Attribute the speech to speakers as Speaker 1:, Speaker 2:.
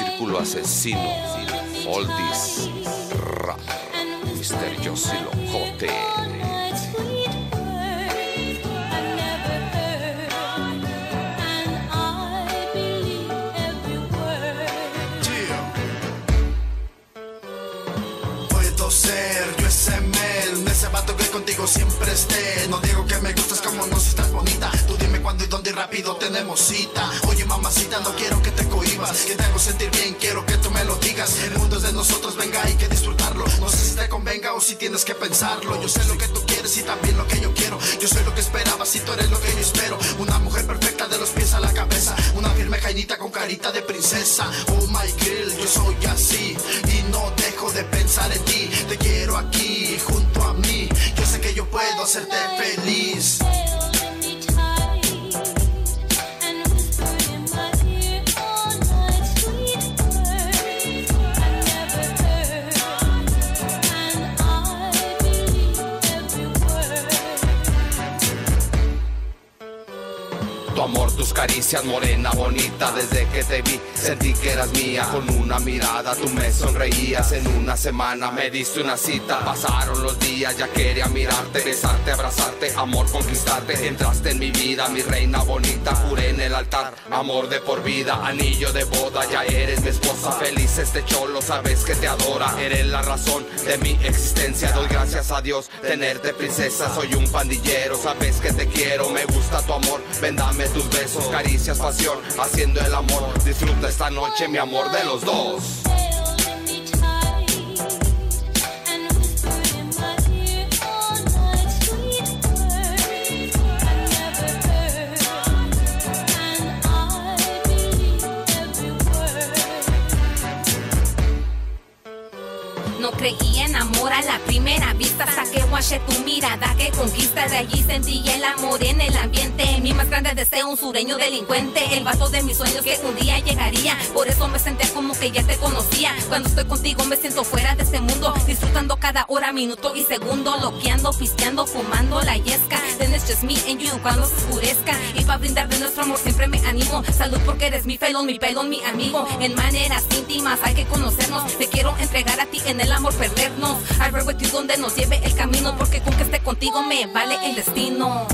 Speaker 1: círculo asesino. Oldis, rap, misterioso y locote.
Speaker 2: Contigo siempre esté. No digo que me gustas como no si estás bonita. Tú dime cuándo rápido tenemos cita. Oye mamacita, no quiero que te cohibas, que te hago sentir bien, quiero que tú me lo digas. El mundo es de nosotros, venga, hay que disfrutarlo. No sé si te convenga o si tienes que pensarlo. Yo sé lo que tú quieres y también lo que yo quiero. Yo soy lo que esperabas y tú eres lo que yo espero. Una mujer perfecta de los pies a la cabeza. Una firme jainita con carita de princesa. Oh my girl, yo soy así y no dejo de pensar en ti. Te quiero aquí junto a mí. Yo sé que yo puedo hacerte feliz.
Speaker 1: Amor, tus caricias, morena bonita. Desde que te vi, sentí que eras mía. Con una mirada tú me sonreías. En una semana me diste una cita. Pasaron los días, ya quería mirarte, besarte, abrazarte, amor, conquistarte. Entraste en mi vida, mi reina bonita. Juré en el altar, amor de por vida. Anillo de boda, ya eres mi esposa. Feliz este cholo, sabes que te adora. Eres la razón de mi existencia. Doy gracias a Dios tenerte princesa. Soy un pandillero, sabes que te quiero. Me gusta tu amor, vendame tus besos, caricias, pasión, haciendo el amor. Disfruta esta noche, mi amor de los dos.
Speaker 3: No creí en amor a la primera vista Hasta tu mirada que conquista De allí sentí el amor en el ambiente. Mi más grande deseo, un sureño delincuente El vato de mis sueños que un día llegaría. Por eso me sentía como que ya te conocía. Cuando estoy contigo me siento fuera de este mundo Disfrutando cada hora, minuto y segundo Loqueando, pisteando, fumando la yesca. Then it's just me and you cuando se oscurezca. Y para brindar de nuestro amor siempre me animo. Salud porque eres mi felón, mi pelón, mi amigo. En maneras íntimas hay que conocernos. Te quiero entregar a ti en el amor perdernos. With you donde nos lleve el camino Porque con que esté contigo me vale el destino